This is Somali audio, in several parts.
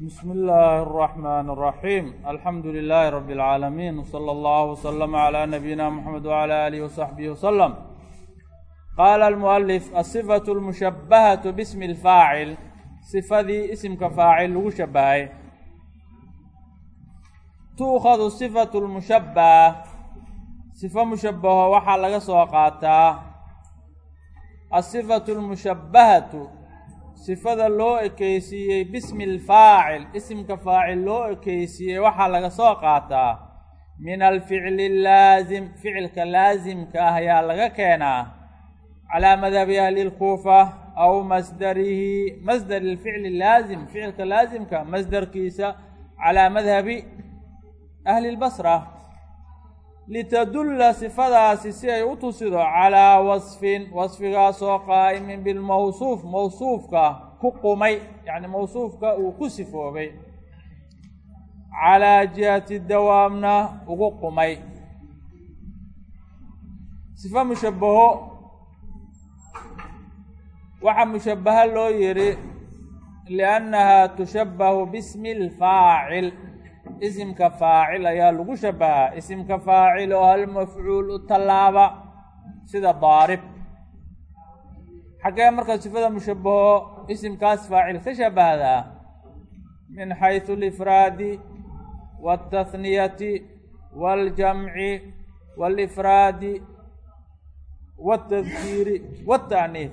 بسم الله الرحمن الرحيم الحمد لله رب العالمين وصلى الله وسلم على نبينا محمد وعلى آله وصحبه وسلم قال المؤلف الصفة المشبهة باسم الفاعل صفadii اسمka فاacل lagu shabahay تuؤkhذ صفة المشhبه صفo mushabaho waxaa laga soo qaataa الصفة المشhبهaة sifada loo ekeysiiyey bismi alfaacil isimka faacil loo ekeysiiyey waxaa laga soo qaataa min alficli laazim ficilka laasimka ah ayaa laga keenaa calaa madhabi ahli lkuufa aw masdarihi masdar ilficli laazim ficilka laasimka masdarkiisa calaa madhabi ahli lbasra litadulla sifadaasi si ay u tusido calaa wasfin wasfigaasoo qaa'imin bilmawsuuf mawsuufka ku qumay yacni mawsuufka uu ku sifoobay calaa jihati dawaamna ugu qumay sifo mushabaho waxaa mushabaha loo yidhi liannahaa tushabahu bismi alfaacil isimka faacil ayaa lagu shabahaa isimka faacil oo hal mafcuul u tallaaba sida daarib. Xaggee marka sifada mushabaho isimkaas faacil ka shabahdaa min xaysu alifraadi waaltahniyati waaljamci waalifraadi waaltadkiiri waataaniif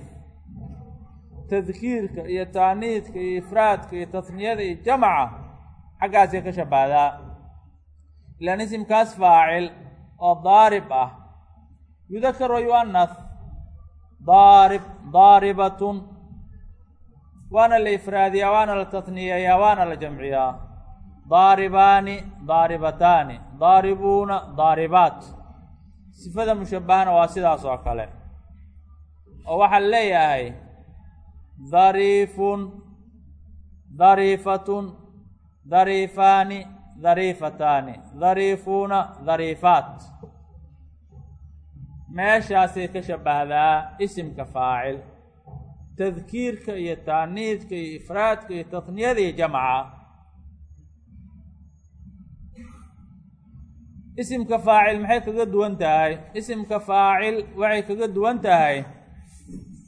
tadkiirka iyo taaniidka iyo ifraadka iyo tahniyada iyo jamaca xaggaasay ka shabahdaa ilaan isimkaas faacil oo daarib ah. Yudakar wa yu'anas daarib daaribatun. Waana la ifraadiyaa waana la tahniyeeyaa waana la jamciyaa. Daaribaani daaribataani. Daaribuuna daaribaat. Sifada mushabahana waa sidaas oo kale. Oo waxaa leeyahay dariifun dariifatun dariifaani dariifataani dariifuuna dariifaat meeshaasay ka shabahdaa isimka faacil tadkiirka iyo taaniidka iyo ifraadka iyo tahniyada iyo jamca isimka faacil maxay kaga duwan tahay isimka faacil waxay kaga duwan tahay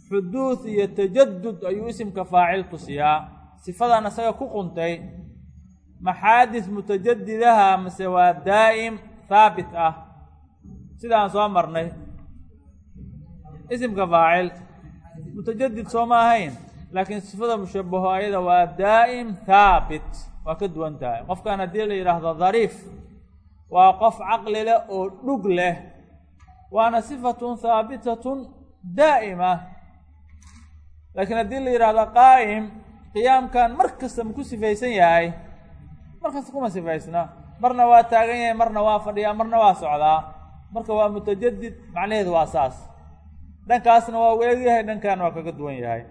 xuduud iyo tajadud ayuu isimka faacil tusiyaa sifadan isaga ku quntay maxaadis mutajadidaha mase waa daa'im haabit ah? Sidaan soo marnay. Isimka faacil. Mutajadid soo ma ahayn laakiin sifada mushabaho ayada waa daa'im haabit waa ka duwan tahay. Qofkan haddii la yidhaahdo dariif waa qof caqli leh oo dhug leh. Waana sifatun haabitatun daa'ima. Laakiin haddii la yidhaahdo qaa'im qiyaamkan mar kasta ma ku sifaysan yahay markasta kuma sifaysna marna waa taagan yahay marna waa fadhiyaa marna waa socdaa. Marka waa mutajadid macnaheedu waa saas. Dhankaasna waa u eegyahay dhankan waa kaga duwan yahay.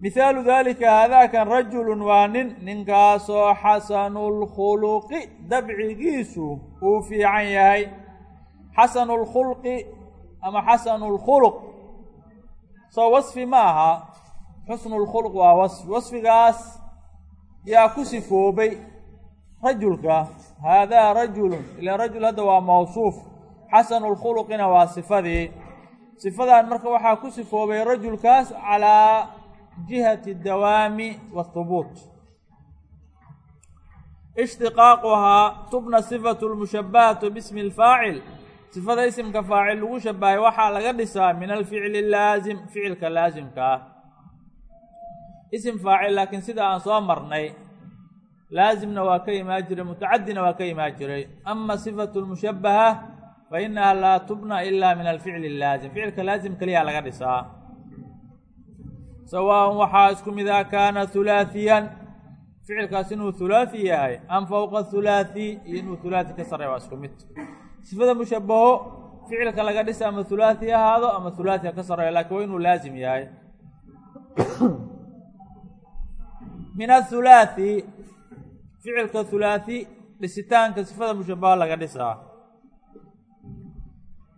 Mihaalu dalika haadaakan rajulun waa nin ninkaasoo xasanulkhuluqi dabcigiisu uu fiican yahay. Xasanulkhulqi ama xasanulkhuluq soo wasfi ma aha. Xusnulkhuluq waa wasfi wasfigaas yaa ku sifoobay rajulka. Haadaa rajulun ilaan rajul hadda waa mawsuuf. Xasanu lkhuluqina waa sifadii. Sifadan marka waxaa ku sifoobay rajulkaas calaa jihati dawaami waathubuut ishtiqaaquhaa tubna sifatu lmushabahatu bismi alfaacil sifada isimka faacil lagu shabahay waxaa laga dhisaa min alficli laazim ficilka laasimka ah isim faacil laakiin sida aan soo marnay laazimna waa ka imaa jiray mutacadina waa ka imaa jiray ama sifatu lmushabaha fa inaha laa tubna ila min alficli laazim ficilka laazim keliyaa laga dhisaa sawaaءn waxaa isku mida kaana hulaaثiyan ficilkaas inuu hulaaثi yahay am fowqa hulaaثi iyo inuu hulaaثi ka sarey waa isku mid sifada mushabaho ficilka laga dhisa ama hulaaثi ahaado ama hulaaثi ha ka sareeyo lakin waa inuu laazim yahay min athulaathi ficilka thulaathi dhisitaanka sifada mushabaho laga dhisaa.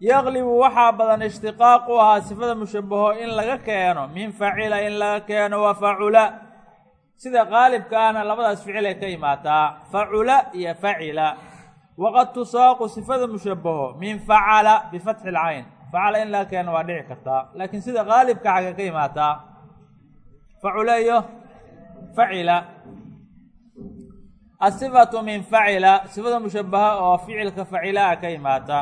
Yaqlibu waxaa badan ishtiqaaqu ahaa sifada mushabaho in laga keeno min facila in laga keeno wa facula sida qaalibka ahna labadaas ficil ay ka imaataa facula iyo facila waqad tusaaqu sifada mushabaho min facala bifatxi lcayn. Facala in laga keeno waa dhici kartaa laakiin sida qaalibka xagga ka imaataa facula iyo facila asifatu min facila sifada mushabaha oo ficilka facila ka imaata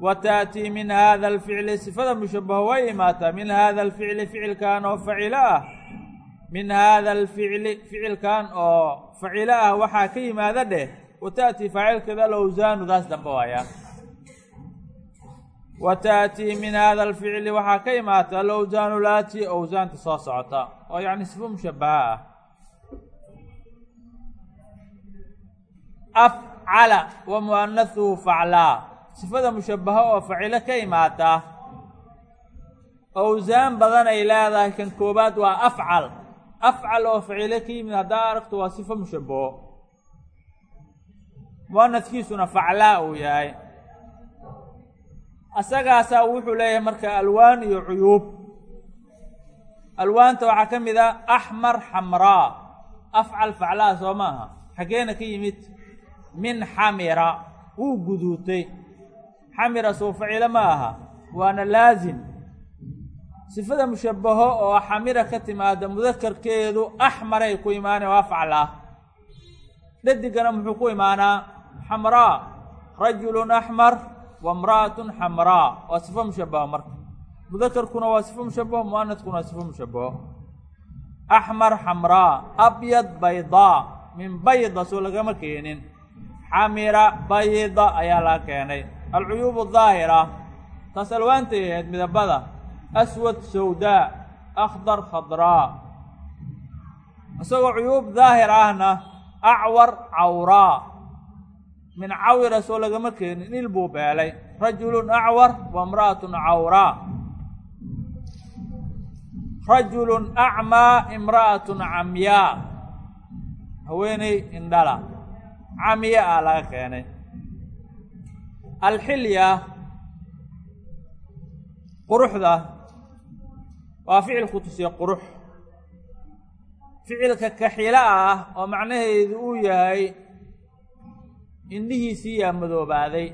wa taatii min hada alficli sifada mushabaho way imaataa min hada alficli ficilkan oo facila ah min hada alficli ficilkan oo facila ah waxaa ka yimaada dheh wa taatii faacilkeeda alawsaanu daas dambe waaya wa taatii min hada alficli waxaa ka imaata alawsaanu laati awsaanta soo socota oo yacni sifo mushabaha ah afcala wa mu'anahuhu faclaa sifada mushabaha oo facilo ka imaata awsaan badan ay leedahay kan koobaad waa afcal afcal oo facilo ka yimid haddaa aragto waa sifo mushabaho mu'anadkiisuna faclaa uu yahay asagaasaa wuxuu leeyahay marka alwaan iyo cuyuub alwaanta waxaa ka mid a axmar xamraa afcal faclaa soo maaha xaggeena ka yimid min xamira wuu guduutay. Xamira soo facilo ma aha waana laasim sifada mushabaho oo xamira ka timaada mudakarkeedu axmaray ku imaanay waa faclaa dhadigana muxuu ku imaanaa? Xamraa rajulun axmar wa imra'atun xamraa waa sifo mushabaho marka. Mudakarkuna waa sifo mushabaho mu'anadkuna waa sifo mushabaho axmar xamraa abyad baydaa min bayda soo lagama keenin xamira bayda ayaa laga keenay. Alcuyuub daahira taas alwaantay ahayd midabada aswad sawdaa akhdar khadraa isagoo cuyuub daahir ahna acwar cawraa min cawira soo lagama keenin il buu beelay. Rajulun acwar wa imra'atun cawraa rajulun acmaa imra'atun camyaa. Haweeney indhala camiya ah laga keenay. Alxilya quruxda waa ficil ku tusiya qurux. Ficilka kaxila ah oo macnaheedu uu yahay indhihiisii yaa madoobaaday.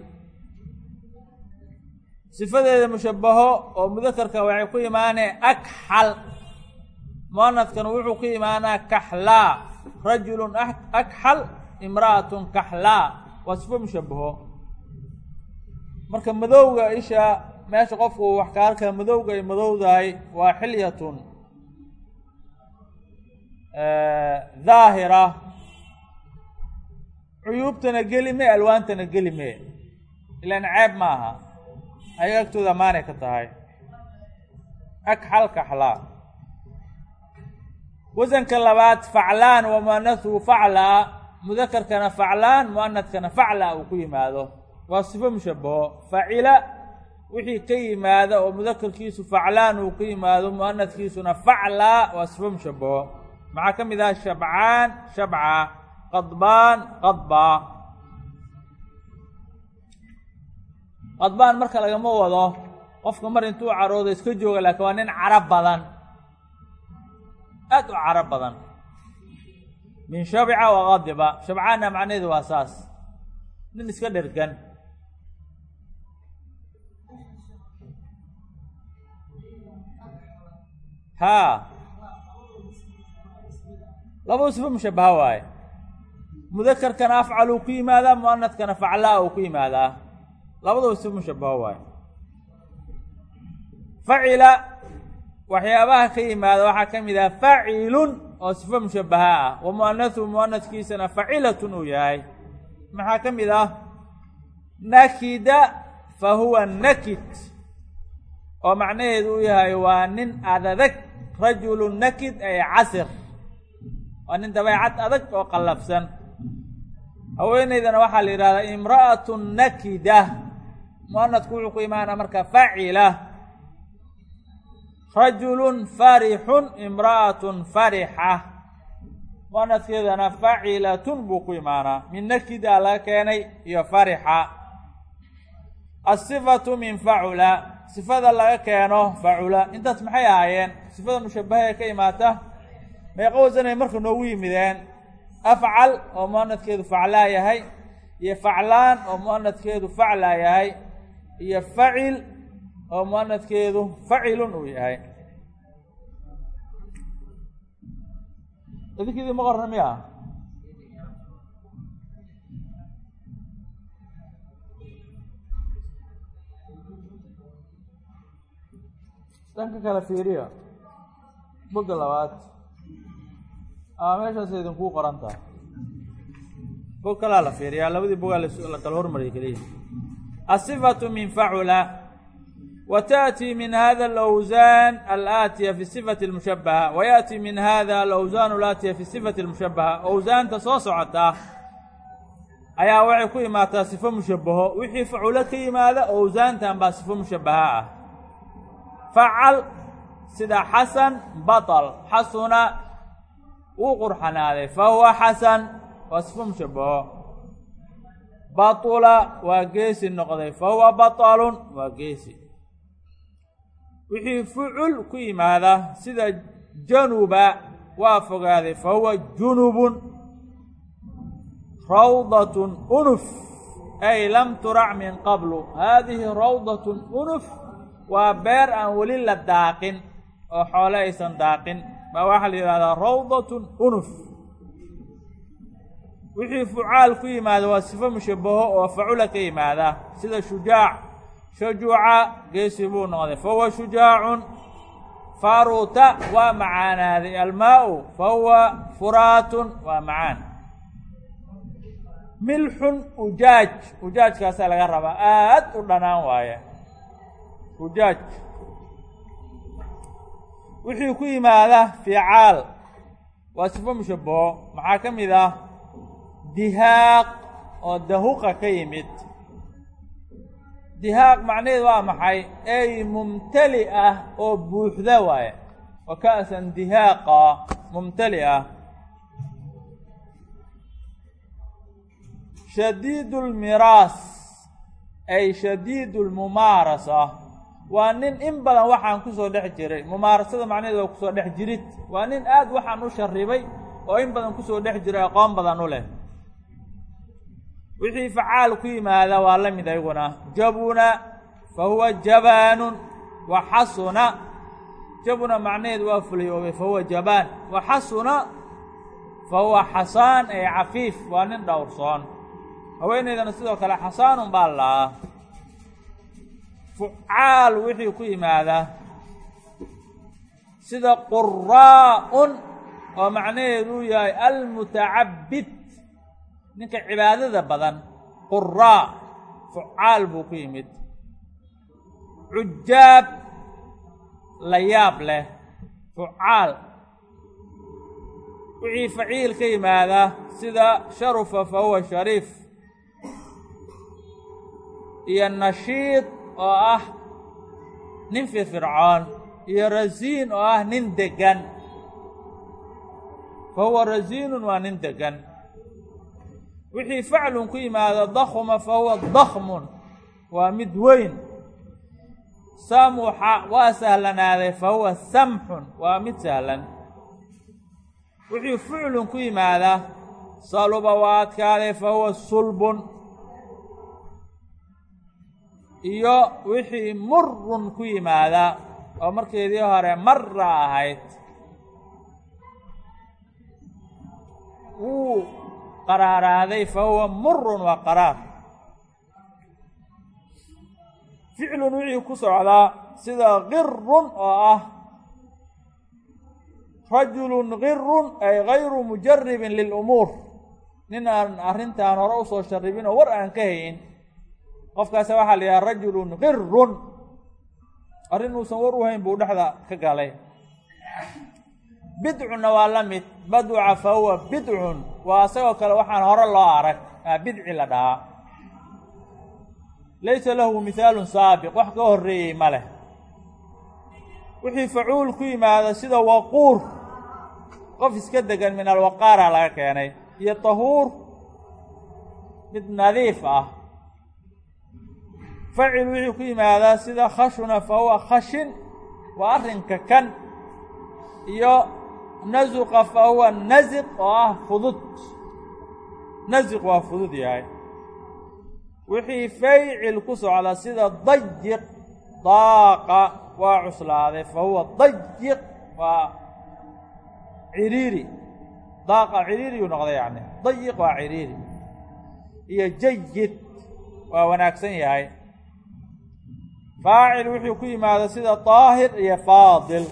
Sifadeeda mushabaho oo mudakarka waxay ku imaanee akxal mu'anadkana wuxuu ku imaanaa kaxlaa rajulun akxal imra'atun kaxlaa waa sifo mushabaho marka madowga isha meesha qofku wax ka arkaa madowga ay madowdahay waa xilyatun daahira. Cuyuubtana geli me alwaantana geli me ilaan ceeb ma aha ayaga agtooda amaanay ka tahay. Akxal kaxlaa wasanka labaad faclaan wa mu'anahuhu faclaa mudakarkana faclaan mu'anadkana faclaa uu ku yimaado. Waa sifo mushabaho facila wixii ka yimaada oo mudakarkiisu faclaan uu ka yimaado mu'anadkiisuna faclaa waa sifo mushabaho maxaa ka mid ah? Shabcaan shabca. Qadbaan qadbaa qadbaan marka lagama wado qofka mar intuu caroodo iska jooga laakiin waa nin carab badan. Aad u carab badan min shabca wa qadiba shabcaanna macnaheedu waa saas. Nin iska dhergan. Haa. Labadu sifo mushabaha waaye. Mudakarkana afcal uu ku yimaadaa mu'anadkana faclaa uu ku yimaadaa labadaba sifo mushabaho waaye. Facila waxyaabaha ka yimaada waxaa ka mid ah facilun oo sifo mushabaha ah. Wa mu'anahu mu'anadkiisana facilatun uu yahay. Maxaa ka mid ah? Nakida fa huwa nakid. Oo macnaheedu uu yahay waa nin adadag rajulu nakid ay casir. Waa nin dabeecad adag oo qallafsan. Haweeneydana waxaa la yidhahdaa imra'atu nakida. Mu'anadku wuxuu ku imaanaa marka facila rajulun farixun imra'atun farixa. Mu'anadkeedana facilatun buu ku imaanaa min nakida laga keenay iyo farixa. Asifatu min facula sifada laga keeno facula intaas maxay ahaayeen? Sifada mushabaha ee ka imaata? Meeqa wasanay marka noogu yimideen. Afcal oo muanadkeedu faclaa yahay. Iyo faclaan oo muanadkeedu faclaa yahay. Iyo facil oo muanadkeedu facilun uu yahay. Idinkiidii ma qorna miya? Dhanka kale fiiriya boga labaad. A meeshaas idinkuu qoran tahay bog kalaa la fiiriyaa labadii bogaa la kala hormariyay keliya asifatu min facula wa taأtii min hada alawsaan alaatiya fi sifati اlmushabaha wa yaأtii min hada alawsaan alaatiya fi sifati اlmushabaha awsaanta soo socota ayaa waxay ku imaataa sifo mushabaho wixii faculo ka yimaada awsaantan baa sifo mushabaha ah facal sida xasan baطl xasuna wuu qurxanaaday fa huwa xasan waa sifo mushabaho baطula waa geesi noqday fa huwa baطalun waa geesi wixii fucul ku yimaada sida januba waa fogaaday fa huwa junubun rawdaة unuf ay lam turac min qablu. Hadihi rawdaة unuf waa beer aan weli la daaqin oo xoole aysan daaqin. Baa waxaa la yidhahdaa rawdatun unuf. Wixii fucaal ku yimaada waa sifo mushabaho oo facula ka yimaada sida shujaac shajuuca geesi buu noqday fa huwa shujaacun faaruuta waa macaanaaday almaa-u fa huwa furaatun waa macaan milxun ujaaj ujaajkaasaa laga rabaa aad u dhanaan waaye ujaaj wixii ku yimaada fiicaal waa sifo mushabaho maxaa ka mid ah dihaaq oo dahuqa ka yimid dihaaq macnaheed waa maxay? Ey mumtali ah oo buuxda waaye. Wa ka'san dihaaqa mumtali ah. Shadiidu lmiraas ay shadiidu lmumaarasa waa nin in badan waxaan ku soo dhex jiray. Mumaarasada macnaheed waa ku soo dhex jirid. Waa nin aad waxaan u sharibay oo in badan ku soo dhex jiray aqoon badan u leh wixii facaal ku yimaada waa la mid ayaguna. Jabuna fa huwa jabaanun wa xasuna. Jabuna macnaheed waa fuliyoobay fa huwa jabaan. Wa xasuna fa huwa xasaan ay cafiif waa nin dhowrsoon. Haweeneydana sidoo kale xasaanun baa laa fucaal wixii ku yimaada. Sida quraa'un oo macnaheedu yahay almutacabid ninka cibaadada badan quraa fucaal buu ku yimid. Cujaab la yaab leh fucaal. Wixii faciil ka yimaada sida sharufa fa huwa shariif. Iyo nashiid oo ah nin firfircoon iyo rasiin oo ah nin degan. Fa huwa rasiinun waa nin degan wixii faclun ku yimaado dakhuma fa huwa dakhmun waa mid weyn. Samuxa waa sahlanaaday fa huwa samxun waa mid sahlan. Wixii ficlun ku yimaada saluba waa adkaaday fa huwa sulbun. Iyo wixii murun ku yimaada oo markeedii hore marra ahayd. Wuu qaraaraaday fa huwa murun waa qaraar. Ficlun wixii ku socdaa sida girun oo ah rajulun girun ay gayru mujaribin lilumuur nin aan arrintan hore u soo sharibin oo war aan ka hayin qofkaas waxaa la yidhaha rajulun girun arrin uusan war u hayn buu dhexda ka galay. Bidcunna waa la mid baduca fa huwa bidcun waa isagoo kale waxaan hore loo arag bidci la dhahaa. Laysa lahu mihaalun saabiq wax ka horreeyey ma leh. Wixii facuul ku yimaada sida waquur qof iska degan min alwaqaara laga keenay iyo tahuur mid nadiif ah. Facil wixii ku yimaadaa sida khashuna fa huwa khashin waa arrinka kan iyo nazuqa fa huwa naziq oo ah fudud. Naziq waa fudud yahay. Wixii faycil ku socda sida dayiq daaqa waa cuslaaday fa huwa dayiq waa ciriiri. Daaqa ciriiriyuu noqday yacni dayiq waa ciriiri. Iyo jayid waa wanaagsan yahay. Faacil wuxuu ku yimaada sida daahir iyo faadil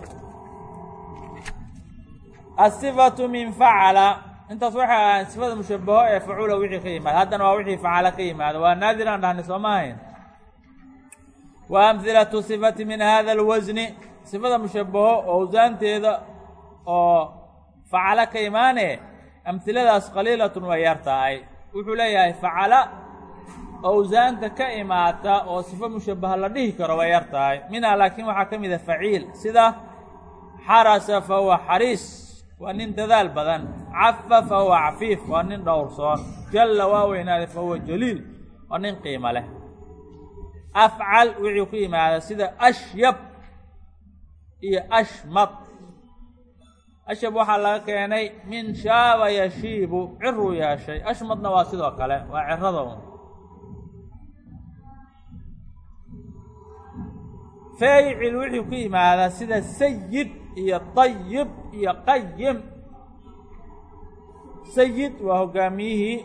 asifatu min facala intaas waxay ahayn sifada mushabaho ee facula wixii ka yimaada haddana waa wixii facala ka yimaada waa naadir aan dhahnay soo ma ahayn wa amhilatu sifati min hada alwasni sifada mushabaho owsaanteeda oo facala ka imaane amhiladaas qaliilatun way yar tahay wuxuu leeyahay facala owsaanta ka imaata oo sifo mushabaha la dhihi karo way yar tahay minhaa laakiin waxaa ka mida faciil sida xarasa fa huwa xariis waa nin dadaal badan. Cafa fa huwa cafiif waa nin dhowrsoon jalla waa weynaaday fa huwa jaliil waa nin qiimo leh. Afcal wuxuu ku yimaada sida ashyab iyo ashmad ashab waxaa laga keenay min shaaba yashiibu ciruu yeeshay ashmadna waa sidoo kale waa cirada un faacil wuxuu ku yimaadaa sida sayid iyo dayib iyo qayim sayid waa hoggaamiyihii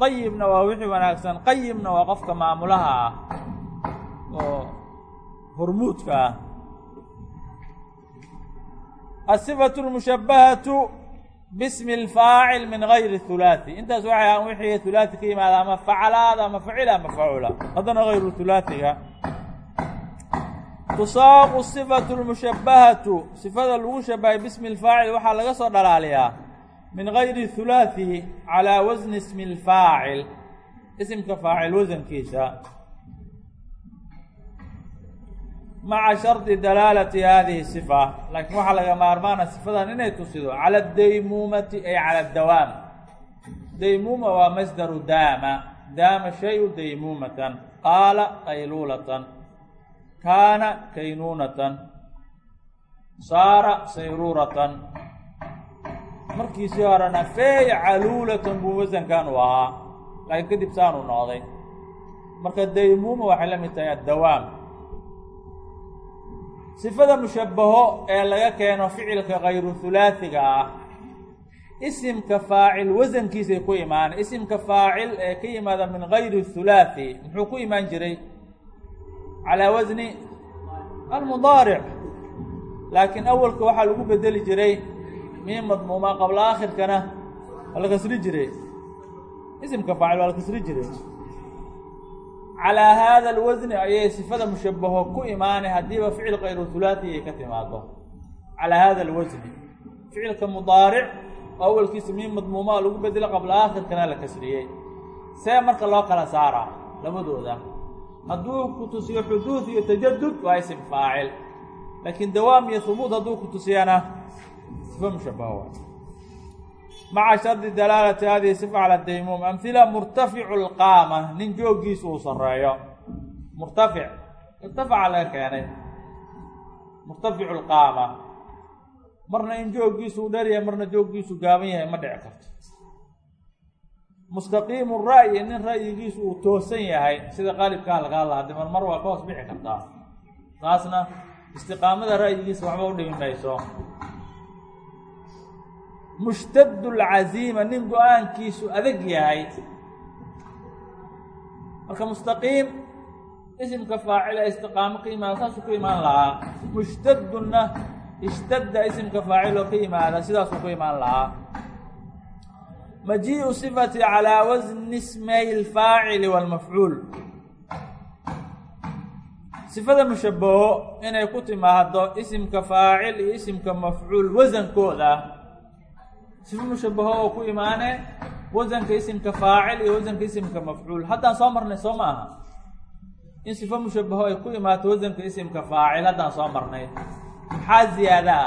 dayibna waa wixii wanaagsan. qayimna waa qofka maamulaha ah oo hormuudka ah asifatu lmushabbahatu bismi اlfaacil min gayri hulaaثi intaas waxay ahaan wixii hulaati ka yimaada ama facalaada ama facila mafcuula haddana gayru hulaaiga tusaaqu sifatu lmushabbahatu sifada lagu shabbahay bismi alfaacil waxaa laga soo dhalaaliyaa min gayri hulaaثihi calaa wasni ismi اlfaacil isimka faacil wasankiisa. Maca shardi dalaalati haadihi sifa laakiin waxaa laga maarmaana sifadan inay tusido cala adaymuumati ay cala addawaam daymuuma waa masdaru daama daama shayu daymuumatan qaala qayluulatan kaana kaynuunatan saara sayruuratan markiisii horena feycaluulatan buu wasankan u ahaa laakiin kadib saanuu noqday marka daymuuma waxay la mid tahay addawaam sifada mushabaho ee laga keeno ficilka kayru hulaasiga ah isimka faacil wasankiisay ku imaana isimka faacil ee ka yimaada min gayri hulaathi muxuu ku imaan jiray calaa wasni almudaaric. Laakiin awalka waxaa lagu bedeli jiray miin madmuuma qabla aakhirkana waa la kasri jiray. Isimka faacil waa la kasri jiray. Calaa haada alwasni ayay sifada mushabaho ku imaanay haddiiba ficil kayru hulaati ay ka timaado calaa hada alwasni ficilka mudaaric oo awalkiisa miin madmuumaa lagu bedelo qabla aakhirkana la kasriyey. See marka loo kala saaraa labadooda hadduu ku tusiyo xuduud iyo tajadud waa isim faacil. Laakiin dawaam iyo hubuut hadduu ku tusiyana sifa mushabaho maca shardi dalaalati hadihi sifa cala daymuum amhila murtaficu lqaama nin jooggiisa uu sareeyo murtafic. Irtafaca laga keenay. Murtaficu lqaama marna in jooggiisu uu dher yahay marna jooggiisu gaaban yahay ma dhici karto mustaqiimu ra'yi nin ra'yigiisu uu toosan yahay sida qaalibkaa laga hadla haddi mar mar waa ka hoos bixi kartaa taasna istiqaamada ra'yigiisa waxba u dhimi mayso. Mushtad lcaziima nin go'aankiisu adag yahay. Marka mustaqiim isimka faacil ee istiqaamo ka yimaada saasuu ku imaan lahaa. Mushtadunna ishtadda isimka faacil oo ka yimaada sidaasuu ku imaan lahaa majiiu sifati calaa wasni ismay alfaacili waalmafcuul sifada mushabaho inay ku timaado isimka faacil iyo isimka mafcuul wasankooda sifo mushabaho oo ku imaane wasanka isimka faacil iyo wasanka isimka mafcuul haddaan soo marnay soo ma aha in sifo mushabaho ay ku imaato wasanka isimka faacil haddaan soo marnay maxaa ziyaada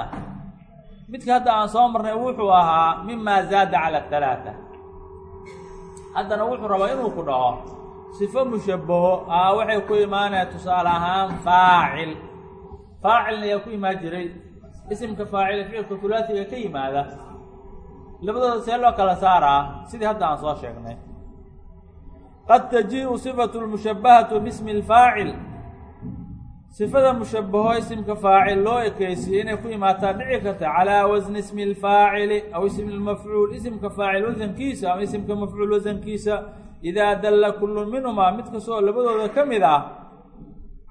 midka hadda aan soo marnay wuxuu ahaa mima zaada cala talaata haddana wuxuu rabaa inuu ku dhaco sifo mushabaho aa waxay ku imaanaya tusaale ahaan faacil. Faacilna ayaa ku imaan jiray. Isimka faacil ficilka hulaasiga ka yimaada. Labadooda see loo kala saaraa sidii hadda aan soo sheegnay. Qad taji-u sifatu lmushabahatu bismi lfaacil sifada mushabaho isimka faacil loo ekeysiye inay ku imaataa dhici karta calaa wasni ismi lfaacili aw ismi lmafcuul isimka faacil wasankiisa ama isimka mafcuul wasankiisa idaa dalla kullu minhumaa mid kastoo labadooda ka mid ah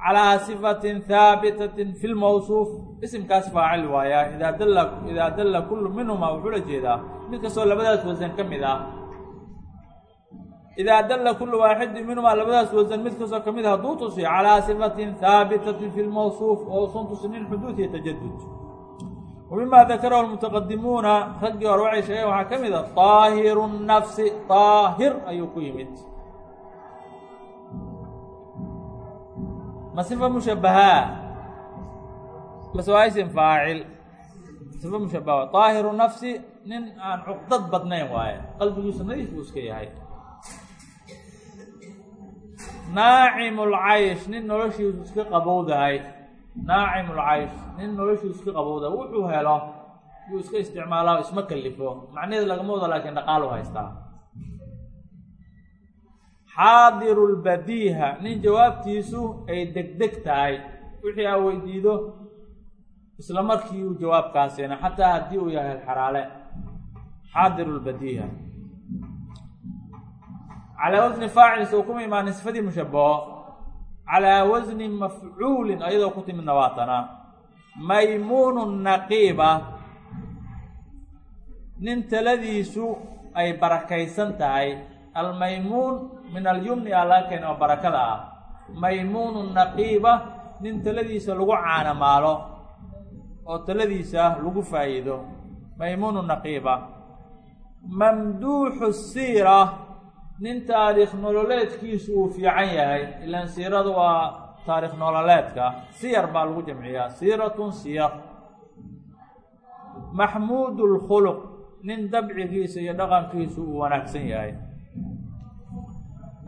calaa sifatin haabitatin fi lmawsuuf isimkaas faacil waaya idaa dalla idaa dalla kullu minhumaa wuxuu la jeedaa mid kastoo labadaas wasan ka mid ah idaa dalla kullu waaxidin minhumaa labadaas wasan mid kastoo ka mid hadduu tusiyo calaa sifatin haabitatin fi lmawsuuf oo usan tusinin xuduud iyo tajadud wa mima dakarahu lmutaqadimuuna raggii hore waxay sheegeen waxaa ka mid a daahiru nafsi daahir ayuu ku yimid ma sifa mushabahaa mase waa isim faacil sifa mushabaha daahiru nafsi nin aan cuqdad badnayn waaye qalbigiisu nadiif buu iska yahay naacim lcaysh nin noloshiisu iska qabowdahay. Naacim lcaysh nin noloshiisu iska qabowdahay. Wuxuu helo yuu iska isticmaalaa isma kalifo. Macnaheedu lagama wado laakiin dhaqaalu haystaa. Xaadiru lbadiiha nin jawaabtiisu ay degdeg tahay. Wixii aa weydiido isla markii uu jawaabkaasina xataa haddii uu yahay xaraale. Xaadiru lbadiiha calaa wasni faacil soo kuma imaanin sifadii mushabaho calaa wasni mafcuulin ayadoo ku timidna waatana maymuunu naqiiba. Nin taladiisu ay barakaysan tahay. Almaymuun min alyumni aa laga keena oo barakada ah. Maymuunu naqiiba nin taladiisa lagu caanamaalo oo taladiisa lagu faa'iido. Maymuunu naqiiba. Mamduuxu siira nin taariikh nololeedkiisu uu fiican yahay ilaan siiradu waa taarikh nololeedka siyar baa lagu jamciyaa siiratun siyar. Maxmuud lkhuluq nin dabcigiisa iyo dhaqankiisu uu wanaagsan yahay.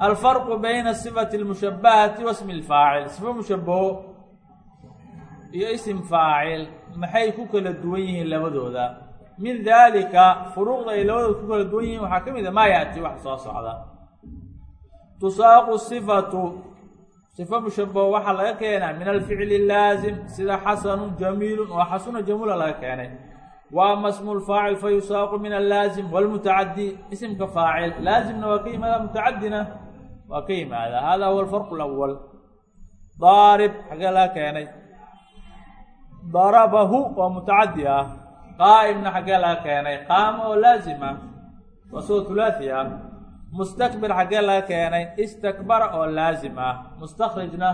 Alfarqu bayna sifati lmushabahati wasmi lfaacil sifo mushabaho iyo isim faacil maxay ku kala duwan yihiin labadooda min dalika furuuqda ay labadooda ku kala duwan yihiin. Waxaa ka mid a maa yaati wax soo socda. Tusaaqu sifatu sifo mushabaho waxaa laga keenaa min alficli laazim sida xasanun jamiilun oo xasuna jamuula laga keenay. Wa ama smu lfaacil fa yusaaqu min allaazim walmutacadi isimka faacil. Laazimna waa ka yimaada mutacadina waa ka yimaada. Hada huwa alfarqu lawal daarib xagee laga keenay. Darabahu waa mutacadi ah qaa'imna xaggee laga keenay qaama oo laazim ah waa soo hulaathi ah mustakbir xaggee laga keenay istakbara oo laazim ah mustakrijna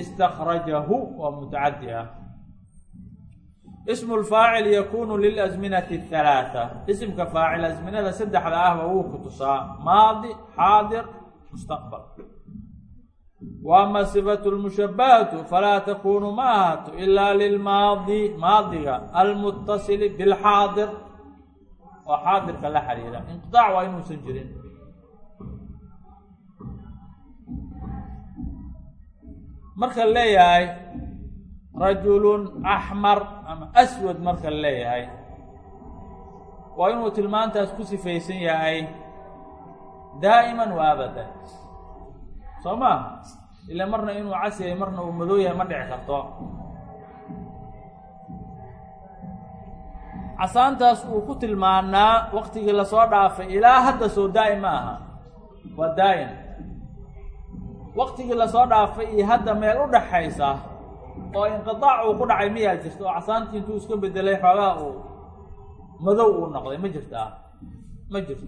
istakrajahu oo mutacadi ah ismu lfaacil yakunu lilasminati halaata isimka faacil asminada saddexda ahba wuu ku tusaa maadi xaadir mustaqbal wa ama sifatu lmushabahatu falaa takunu ma ahaato ilaa lilmaadi maadiga almutasili bilxaadir oo xaadirka la xiriira inqiaac waa inuusan jirin marka leeyahay rajulun axmar ama aswad marka leeyahay waa inuu tilmaantaas ku sifaysan yahay daa'iman wa abadan soo ma ila marna inuu cas yahay marna uu madow yahay ma dhici karto. Casaantaas uu ku tilmaanaa waktigii la soo dhaafay ilaa hadda soo daa'im ma aha. Waa daa'im waktigii la soo dhaafay iyo hadda meel u dhaxaysa oo inqidaac uu ku dhacay miyaa jirta oo casaantii intuu iska bedelay xoogaa uu madow uu noqday ma jirtaa? Ma jirto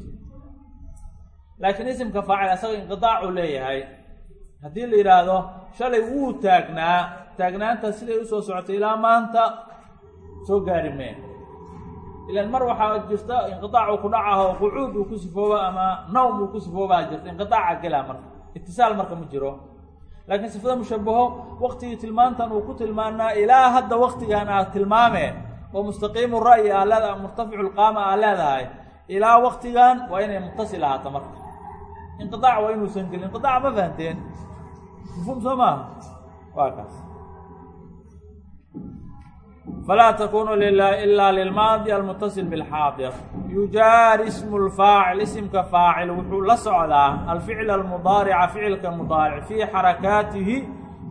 laakiin isimka faacil asaga inqidaacuu leeyahay. Haddii la yidhaahdo shalay wuu taagnaa. Taagnaanta siday u soo socotay ilaa maanta soo gaari mee. Ilan mar waxaa jirta inqiaac uu ku dhacaho qucuud uu ku sifooba ama nawm uu ku sifoobaa jirta. Inqiaaca gelaa marka. Itisaal marka ma jiro. Laakiin sifada mushabaho waktigii tilmaantan uu ku tilmaanaa ilaa hadda waktigan aad tilmaamee oo mustaqiimu ra'yi aa leedahay murtaficu lqaama aa leedahay ilaa waktigan waa inay mutasil ahaato marka inqiaac waa inuusan gelin inqiaac ma fahanteen. Mafhuum soo maaha? Waa kaas. Falaa takunu ilaa lilmaadi almutasil bilxaadir yujaari ismu lfaacil isimka faacil wuxuu la socdaa alficl almudaarica ficilka mudaaric fii xarakaatihi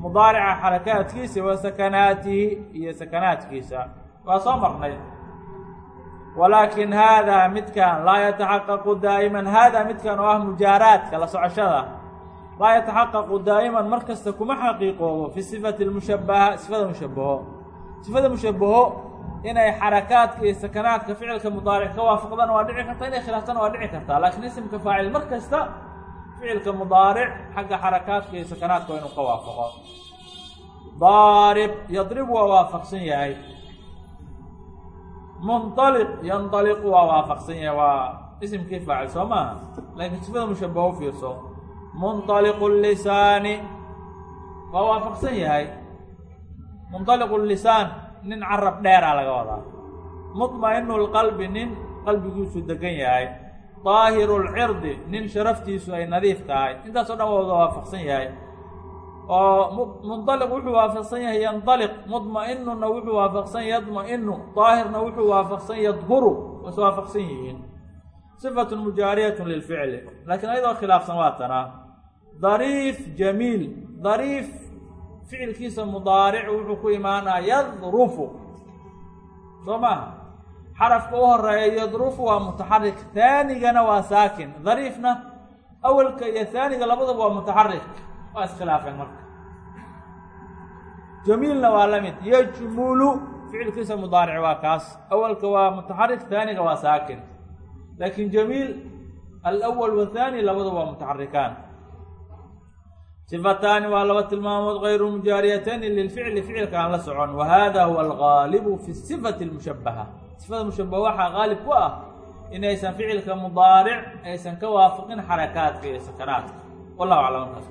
mudaarica xarakaatkiisa wa sakanaatihi iyo sakanaadkiisa waa soo marnay walaakin haadaa midkan laa yataxaqaqu daa'iman. Haadaa midkan oo ah mujaaraadka la socoshada. Laa yataxaqaqu daa'iman mar kasta kuma xaqiiqoobo fi sifati lmushabaha sifada mushabaho sifada mushabaho inay xarakaadka iyo sakanaadka ficilka mudaaric ka waafaqdana waa dhici karta inay khilaaftana waa dhici kartaa laakiin isimka faacil mar kasta ficilka mudaaric xagga xarakaadka iyo sakanaadka waa inuu ka waafaqo. Daarib yadrib waa waafaqsan yahay munaliq yanaliqu waa waafaqsan yahay waa isimkii faacil soo maaha laakiin sifada mushabaha u fiirso munaliqu lisaani waa waafaqsan yahay. Munaliqu lisaan nin carab dheeraa laga wadaa. Muطmainu lqalbi nin qalbigiisu degan yahay. Daahiru lcirdi nin sharaftiisu ay nadiif tahay. Intaasoo dhan waa wada waafaqsan yahay oo munaliq wuxuu waafaqsan yahay yanaliq mudma'inunna wuxuu waafaqsan yahy yadma'inu daahirna wuxuu waafaqsan yadkuru waa is waafaqsan yihiin. Sifatun mujaariyatun lilficli laakiin ayadoo khilaafsan waa tanaa dariif jamiil. Dariif ficilkiisa mudaaric wuxuu ku imaanaa yadrufu. Soo maaha xarafka u horreeya yadrufu waa mutaxarik haanigana waa saakin. Dariifna awelka iyo haaniga labadaba waa mutaxarik waa iskhilaafeen marka jamiilna waa la mid yajmulu ficilkiisa mudaaric waa kaas awalka waa mutaxarik haaniga waa saakin laakiin jamiil alawal wahaani labadu waa mutaxarikaan sifataani waa laba tilmaamood kayru mujaariyatayni lilficli ficilka aan la socon wa hada huwa algaalibu fi sifati lmushabaha sifada mushabaha waxaa gaalib ku ah inaysan ficilka mudaaric aysan ka waafaqin xarakaadka iyo sakanaadka wallahu aclam markaas